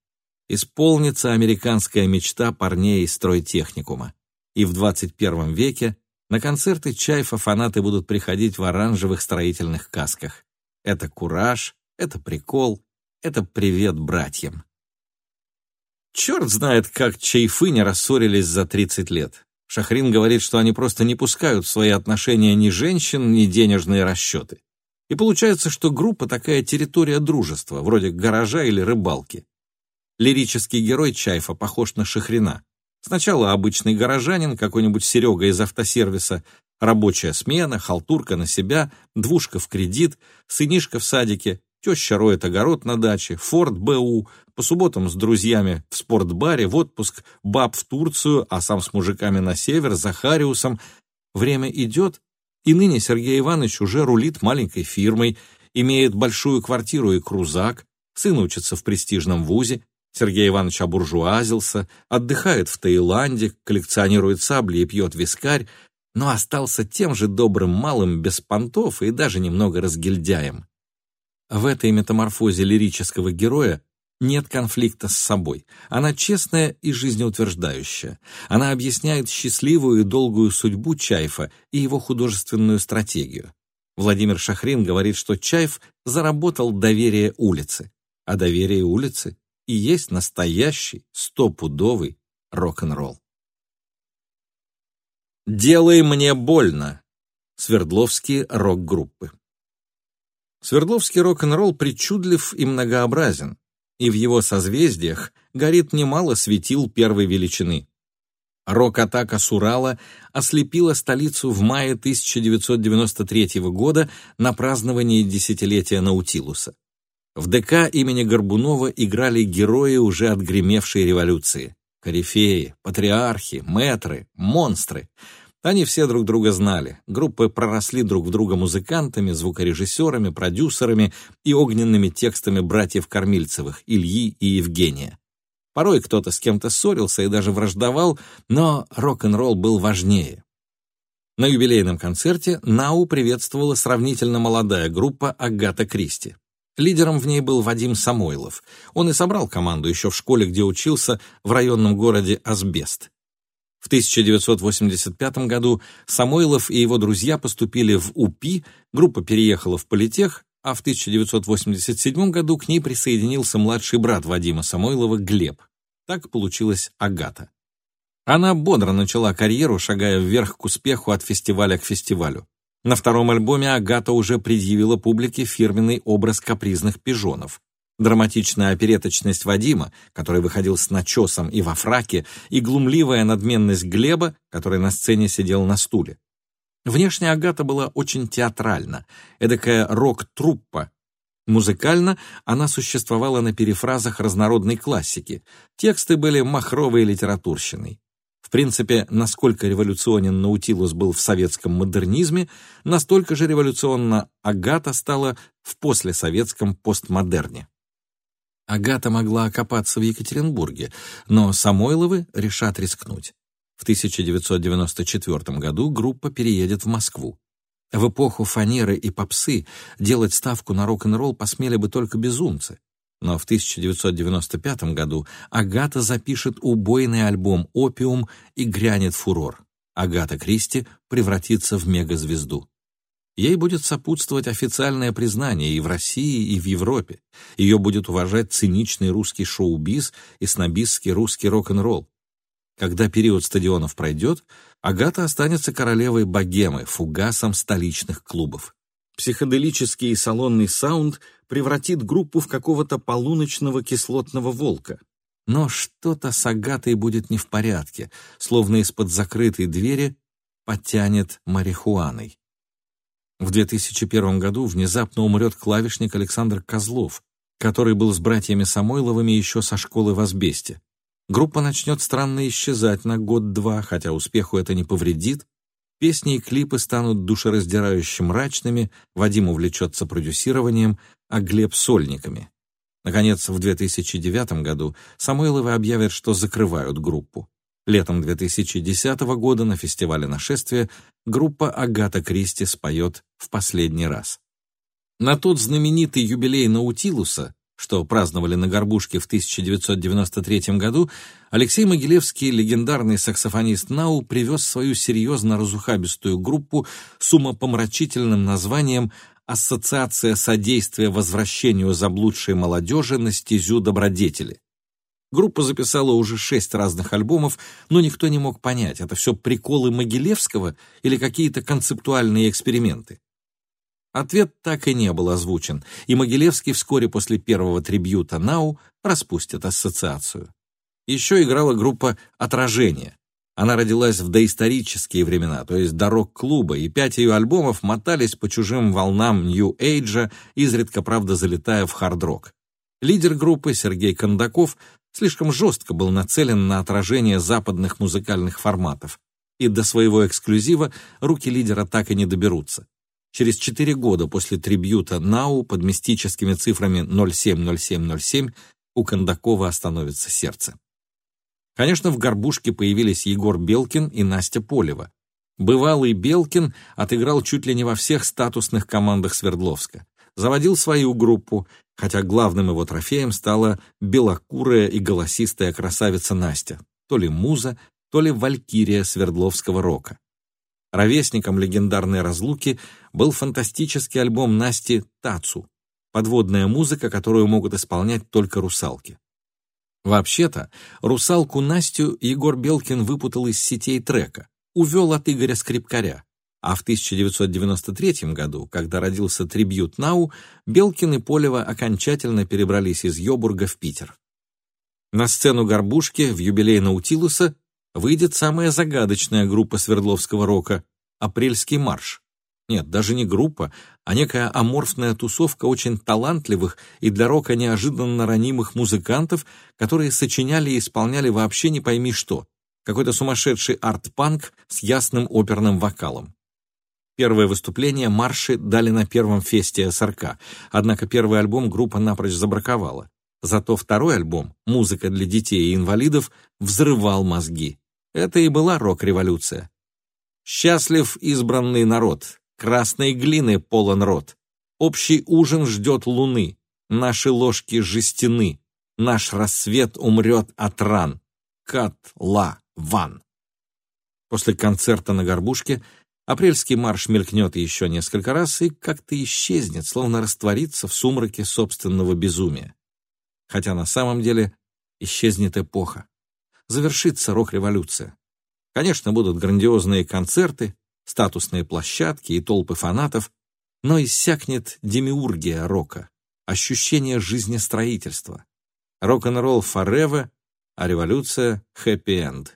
Исполнится американская мечта парней из стройтехникума. И в 21 веке на концерты Чайфа фанаты будут приходить в оранжевых строительных касках. Это кураж, это прикол, это привет братьям. Черт знает, как Чайфы не рассорились за 30 лет. Шахрин говорит, что они просто не пускают в свои отношения ни женщин, ни денежные расчеты. И получается, что группа такая территория дружества, вроде гаража или рыбалки. Лирический герой Чайфа похож на Шахрина. Сначала обычный горожанин, какой-нибудь Серега из автосервиса, рабочая смена, халтурка на себя, двушка в кредит, сынишка в садике, теща роет огород на даче, форт БУ, по субботам с друзьями в спортбаре, в отпуск, баб в Турцию, а сам с мужиками на север, за Хариусом. Время идет, и ныне Сергей Иванович уже рулит маленькой фирмой, имеет большую квартиру и крузак, сын учится в престижном вузе, Сергей Иванович обуржуазился, отдыхает в Таиланде, коллекционирует сабли и пьет вискарь, но остался тем же добрым малым без понтов и даже немного разгильдяем. В этой метаморфозе лирического героя нет конфликта с собой. Она честная и жизнеутверждающая. Она объясняет счастливую и долгую судьбу Чайфа и его художественную стратегию. Владимир Шахрин говорит, что Чайф заработал доверие улицы, а доверие улицы и есть настоящий стопудовый рок-н-ролл. «Делай мне больно» Свердловские рок-группы. Свердловский рок-н-ролл причудлив и многообразен и в его созвездиях горит немало светил первой величины. Рок-атака с Урала ослепила столицу в мае 1993 года на праздновании десятилетия Наутилуса. В ДК имени Горбунова играли герои уже отгремевшей революции. Корифеи, патриархи, мэтры, монстры. Они все друг друга знали. Группы проросли друг в друга музыкантами, звукорежиссерами, продюсерами и огненными текстами братьев Кормильцевых, Ильи и Евгения. Порой кто-то с кем-то ссорился и даже враждовал, но рок-н-ролл был важнее. На юбилейном концерте Нау приветствовала сравнительно молодая группа «Агата Кристи». Лидером в ней был Вадим Самойлов. Он и собрал команду еще в школе, где учился, в районном городе Асбест. В 1985 году Самойлов и его друзья поступили в УПИ, группа переехала в политех, а в 1987 году к ней присоединился младший брат Вадима Самойлова Глеб. Так получилась Агата. Она бодро начала карьеру, шагая вверх к успеху от фестиваля к фестивалю. На втором альбоме Агата уже предъявила публике фирменный образ капризных пижонов. Драматичная опереточность Вадима, который выходил с начесом и во фраке, и глумливая надменность Глеба, который на сцене сидел на стуле. Внешне Агата была очень театральна, эдакая рок-труппа. Музыкально она существовала на перефразах разнородной классики. Тексты были махровой литературщиной. В принципе, насколько революционен Наутилус был в советском модернизме, настолько же революционно Агата стала в послесоветском постмодерне. Агата могла окопаться в Екатеринбурге, но Самойловы решат рискнуть. В 1994 году группа переедет в Москву. В эпоху фанеры и попсы делать ставку на рок-н-ролл посмели бы только безумцы. Но в 1995 году Агата запишет убойный альбом «Опиум» и грянет фурор. Агата Кристи превратится в мегазвезду. Ей будет сопутствовать официальное признание и в России, и в Европе. Ее будет уважать циничный русский шоу-биз и снобистский русский рок-н-ролл. Когда период стадионов пройдет, Агата останется королевой богемы, фугасом столичных клубов. Психоделический и салонный саунд превратит группу в какого-то полуночного кислотного волка. Но что-то с Агатой будет не в порядке, словно из-под закрытой двери потянет марихуаной. В 2001 году внезапно умрет клавишник Александр Козлов, который был с братьями Самойловыми еще со школы в Асбесте. Группа начнет странно исчезать на год-два, хотя успеху это не повредит. Песни и клипы станут душераздирающе мрачными, Вадим увлечется продюсированием, а Глеб — сольниками. Наконец, в 2009 году Самойловы объявят, что закрывают группу. Летом 2010 года на фестивале «Нашествие» группа «Агата Кристи» споет в последний раз. На тот знаменитый юбилей Наутилуса, что праздновали на Горбушке в 1993 году, Алексей Могилевский, легендарный саксофонист Нау, привез свою серьезно разухабистую группу с умопомрачительным названием «Ассоциация содействия возвращению заблудшей молодежи на стезю добродетели». Группа записала уже шесть разных альбомов, но никто не мог понять, это все приколы Могилевского или какие-то концептуальные эксперименты. Ответ так и не был озвучен, и Могилевский вскоре после первого трибьюта «Нау» распустит ассоциацию. Еще играла группа «Отражение». Она родилась в доисторические времена, то есть до рок-клуба, и пять ее альбомов мотались по чужим волнам нью-эйджа, изредка, правда, залетая в хард-рок. Лидер группы Сергей Кондаков слишком жестко был нацелен на отражение западных музыкальных форматов, и до своего эксклюзива руки лидера так и не доберутся. Через четыре года после трибьюта «Нау» под мистическими цифрами 070707 у Кондакова остановится сердце. Конечно, в «Горбушке» появились Егор Белкин и Настя Полева. Бывалый Белкин отыграл чуть ли не во всех статусных командах Свердловска заводил свою группу, хотя главным его трофеем стала белокурая и голосистая красавица Настя, то ли муза, то ли валькирия Свердловского рока. Ровесником легендарной разлуки был фантастический альбом Насти «Тацу», подводная музыка, которую могут исполнять только русалки. Вообще-то, русалку Настю Егор Белкин выпутал из сетей трека, увел от Игоря Скрипкаря, а в 1993 году, когда родился трибьют Нау, Белкин и Полева окончательно перебрались из Йобурга в Питер. На сцену «Горбушки» в юбилей Наутилуса выйдет самая загадочная группа Свердловского рока «Апрельский марш». Нет, даже не группа, а некая аморфная тусовка очень талантливых и для рока неожиданно ранимых музыкантов, которые сочиняли и исполняли вообще не пойми что. какой-то сумасшедший арт-панк с ясным оперным вокалом. Первое выступление марши дали на первом фесте СРК, однако первый альбом группа напрочь забраковала. Зато второй альбом «Музыка для детей и инвалидов» взрывал мозги. Это и была рок-революция. «Счастлив избранный народ, красной глины полон рот, общий ужин ждет луны, наши ложки жестяны, наш рассвет умрет от ран. Кат-ла ван. После концерта на Горбушке апрельский марш мелькнет еще несколько раз и как-то исчезнет, словно растворится в сумраке собственного безумия. Хотя на самом деле исчезнет эпоха. Завершится рок-революция. Конечно, будут грандиозные концерты, статусные площадки и толпы фанатов, но иссякнет демиургия рока, ощущение жизнестроительства. Рок-н-ролл forever, а революция happy-end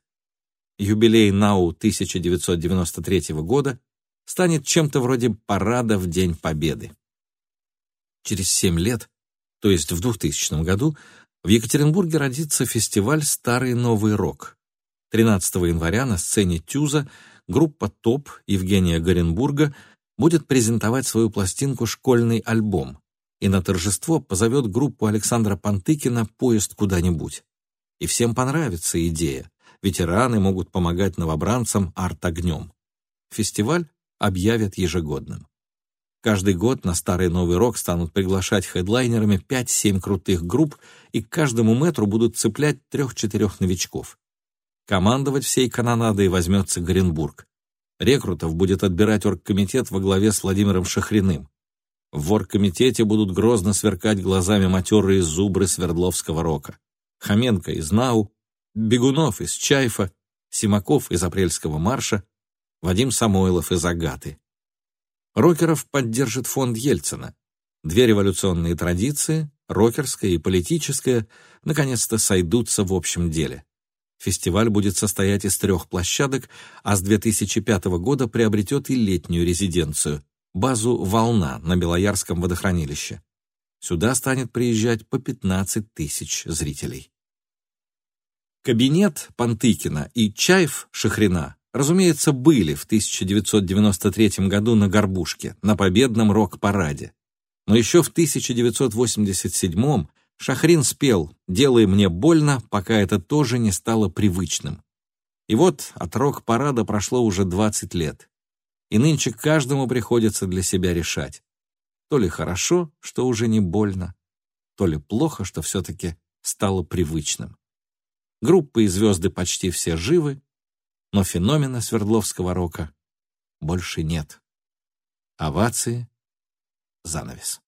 юбилей НАУ 1993 года станет чем-то вроде парада в День Победы. Через семь лет, то есть в 2000 году, в Екатеринбурге родится фестиваль «Старый новый рок». 13 января на сцене Тюза группа ТОП Евгения Горенбурга будет презентовать свою пластинку «Школьный альбом» и на торжество позовет группу Александра Пантыкина «Поезд куда-нибудь». И всем понравится идея ветераны могут помогать новобранцам арт-огнем. Фестиваль объявят ежегодным. Каждый год на Старый Новый Рок станут приглашать хедлайнерами 5-7 крутых групп, и к каждому метру будут цеплять трех-четырех новичков. Командовать всей канонадой возьмется Горенбург. Рекрутов будет отбирать оргкомитет во главе с Владимиром Шахриным. В оргкомитете будут грозно сверкать глазами матерые зубры Свердловского рока. Хоменко из НАУ, Бегунов из Чайфа, Симаков из Апрельского марша, Вадим Самойлов из Агаты. Рокеров поддержит фонд Ельцина. Две революционные традиции, рокерская и политическая, наконец-то сойдутся в общем деле. Фестиваль будет состоять из трех площадок, а с 2005 года приобретет и летнюю резиденцию, базу «Волна» на Белоярском водохранилище. Сюда станет приезжать по 15 тысяч зрителей. Кабинет Пантыкина и Чаев Шахрина, разумеется, были в 1993 году на Горбушке, на победном рок-параде. Но еще в 1987 Шахрин спел «Делай мне больно, пока это тоже не стало привычным». И вот от рок-парада прошло уже 20 лет. И нынче каждому приходится для себя решать. То ли хорошо, что уже не больно, то ли плохо, что все-таки стало привычным. Группы и звезды почти все живы, но феномена Свердловского рока больше нет. Овации, занавес.